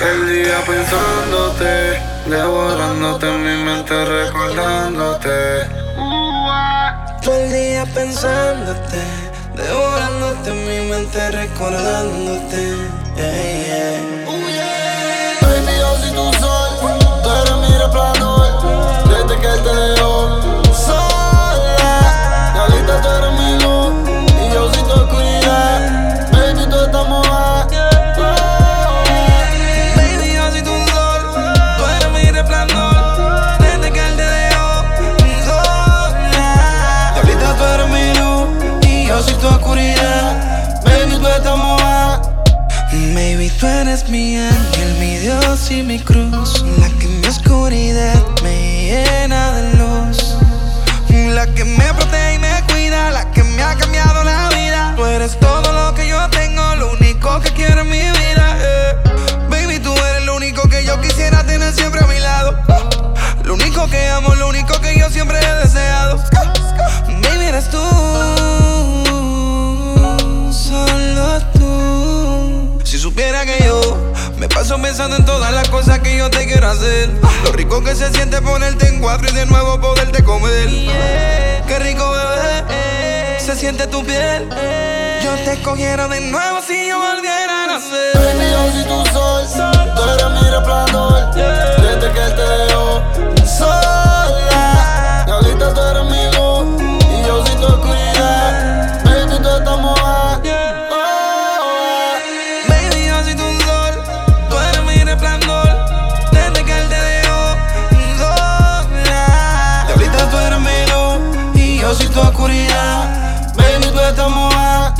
El día pensándote, devorándote en mi mente, recordándote. Todo el día pensándote, devorándote en mi mente, recordándote. Baby, tú eres mi ángel, mi Dios y mi cruz. La que mi oscuridad me llena de luz. La que me protege y me cuida, la que me ha cambiado la vida. Tú eres todo lo que yo tengo, lo único que quiero en mi vida. eh. Baby, tú eres lo único que yo quisiera tener siempre a mi lado. Lo único que amo, lo único que yo siempre he supiera que yo me paso pensando en todas las cosas que yo te quiero hacer. Lo rico que se siente ponerte en cuatro y de nuevo poderte comer. Qué rico bebé, se siente tu piel. Yo te escogiera de nuevo si yo volviera a nacer. Yo soy tu oscuridad. Baby, tú estás mojada.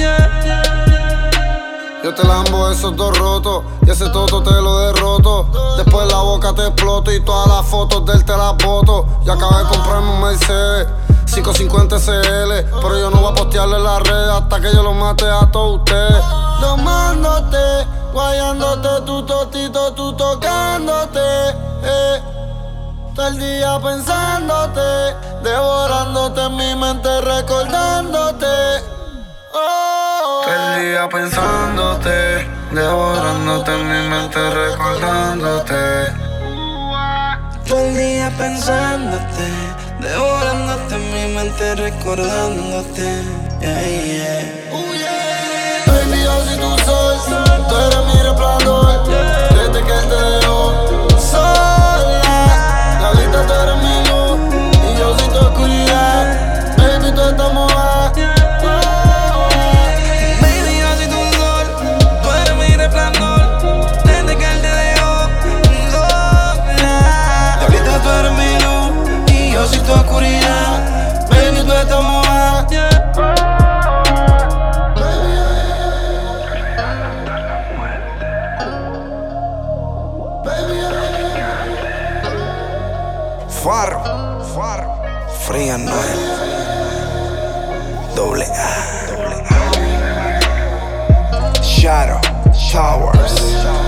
Yo te lambo esos dos rotos y ese toto te lo derroto. Después la boca te exploto y todas las fotos de él te las boto. Yo acabé de comprarme un Mercedes 550 SL, pero yo no voy a postearle en las redes hasta que yo lo mate a todos ustedes. Tomándote, guayándote, tu totito, tú tocándote. Eh. Todo el día pensándote, devorándote en mi mente, recordándote. Oh, El día pensándote, devorándote en mi mente, recordándote. Todo el día pensándote, devorándote en mi mente, recordándote. Yeah, yeah. oh, yeah. Baby, yo soy tu sol, tú eres mi resplandor. Faro, Faro, Fría Noel, doble A, doble A. Shadow, Showers.